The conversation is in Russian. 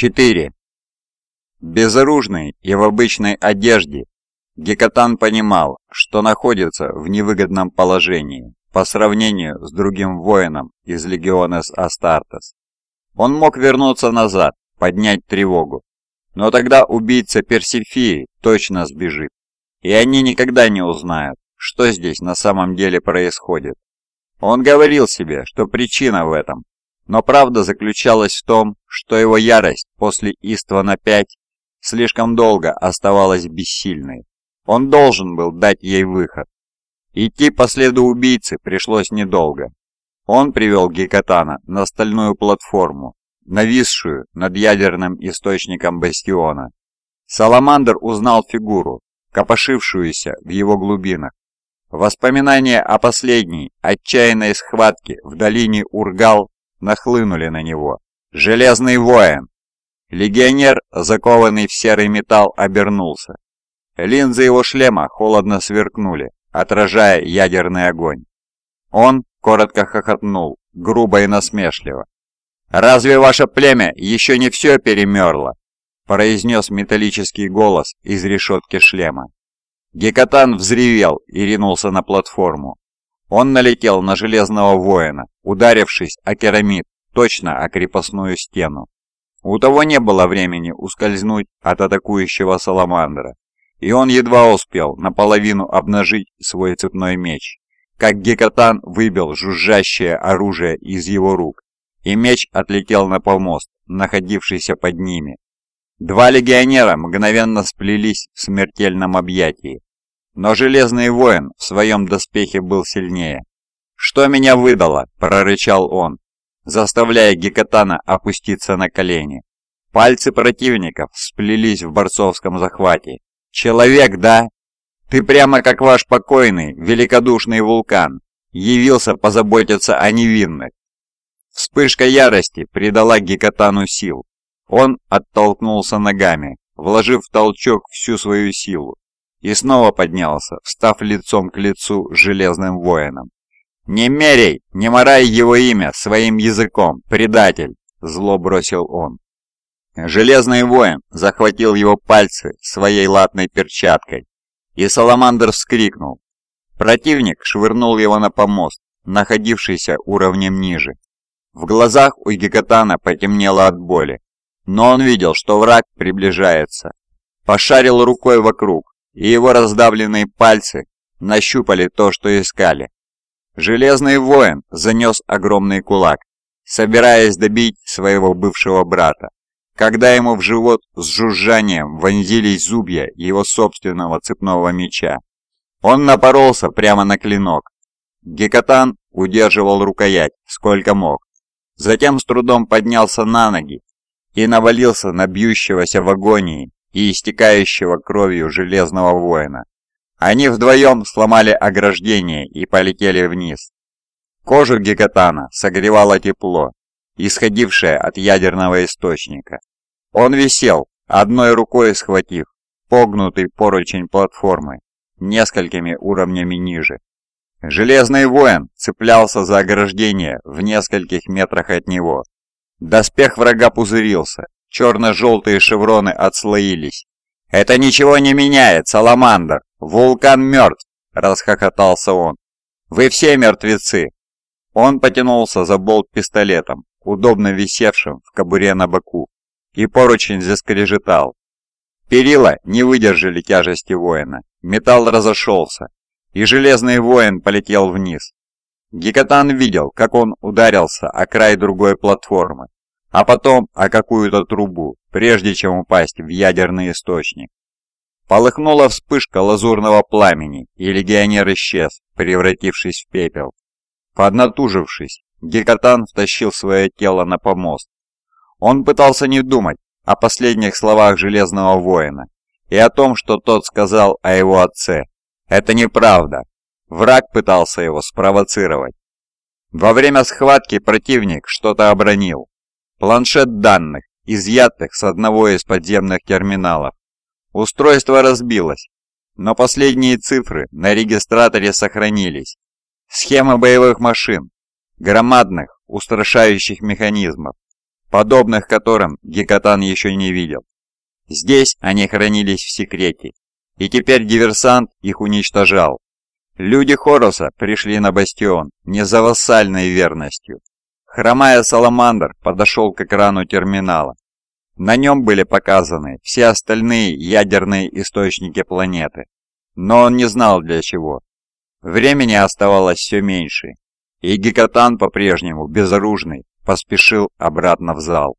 4. Безоружный и в обычной одежде, Гекатан понимал, что находится в невыгодном положении по сравнению с другим воином из легиона Астартес. Он мог вернуться назад, поднять тревогу, но тогда убийца Персифии точно сбежит, и они никогда не узнают, что здесь на самом деле происходит. Он говорил себе, что причина в этом но правда заключалась в том, что его ярость после Иствана 5 слишком долго оставалась бессильной. Он должен был дать ей выход. Идти по следу убийцы пришлось недолго. Он привел Гекатана на стальную платформу, нависшую над ядерным источником бастиона. Саламандр узнал фигуру, копошившуюся в его глубинах. Воспоминания о последней, отчаянной схватке в долине Ургал нахлынули на него. «Железный воин!» Легионер, закованный в серый металл, обернулся. Линзы его шлема холодно сверкнули, отражая ядерный огонь. Он коротко хохотнул, грубо и насмешливо. «Разве ваше племя еще не все перемерло?» произнес металлический голос из решетки шлема. Гекатан взревел и ринулся на платформу. Он налетел на железного воина, ударившись о керамид, точно о крепостную стену. У того не было времени ускользнуть от атакующего саламандра, и он едва успел наполовину обнажить свой цепной меч, как Гекатан выбил жужжащее оружие из его рук, и меч отлетел на помост, находившийся под ними. Два легионера мгновенно сплелись в смертельном объятии, но Железный воин в своем доспехе был сильнее. «Что меня выдало?» – прорычал он, заставляя Гекатана опуститься на колени. Пальцы противников сплелись в борцовском захвате. «Человек, да? Ты прямо как ваш покойный, великодушный вулкан, явился позаботиться о невинных». Вспышка ярости придала Гекатану сил. Он оттолкнулся ногами, вложив в толчок всю свою силу, и снова поднялся, встав лицом к лицу с железным воином. «Не мерей, не морай его имя своим языком, предатель!» – зло бросил он. Железный воин захватил его пальцы своей латной перчаткой, и Саламандр вскрикнул. Противник швырнул его на помост, находившийся уровнем ниже. В глазах у Гекатана потемнело от боли, но он видел, что враг приближается. Пошарил рукой вокруг, и его раздавленные пальцы нащупали то, что искали. Железный воин занес огромный кулак, собираясь добить своего бывшего брата, когда ему в живот с жужжанием вонзились зубья его собственного цепного меча. Он напоролся прямо на клинок. Гекатан удерживал рукоять, сколько мог. Затем с трудом поднялся на ноги и навалился на бьющегося в агонии и истекающего кровью железного воина. Они вдвоем сломали ограждение и полетели вниз. Кожу Гекатана согревало тепло, исходившее от ядерного источника. Он висел, одной рукой схватив погнутый поручень платформы, несколькими уровнями ниже. Железный воин цеплялся за ограждение в нескольких метрах от него. Доспех врага пузырился, Черно-желтые шевроны отслоились. «Это ничего не меняет, Саламандр! Вулкан мертв!» – расхохотался он. «Вы все мертвецы!» Он потянулся за болт пистолетом, удобно висевшим в кобуре на боку, и поручень заскрежетал. Перила не выдержали тяжести воина, металл разошелся, и железный воин полетел вниз. Гекатан видел, как он ударился о край другой платформы, а потом о какую-то трубу, прежде чем упасть в ядерный источник. Полыхнула вспышка лазурного пламени, и легионер исчез, превратившись в пепел. Поднатужившись, Гекатан втащил свое тело на помост. Он пытался не думать о последних словах Железного Воина и о том, что тот сказал о его отце. Это неправда. Враг пытался его спровоцировать. Во время схватки противник что-то обронил, Планшет данных, изъятых с одного из подземных терминалов. Устройство разбилось, но последние цифры на регистраторе сохранились. Схемы боевых машин, громадных, устрашающих механизмов. подобных которым Гекатан еще не видел. Здесь они хранились в секрете, и теперь диверсант их уничтожал. Люди Хороса пришли на бастион не за вассальной верностью. Хромая Саламандр подошел к экрану терминала. На нем были показаны все остальные ядерные источники планеты, но он не знал для чего. Времени оставалось все меньше, и Гекатан по-прежнему безоружный поспешил обратно в зал.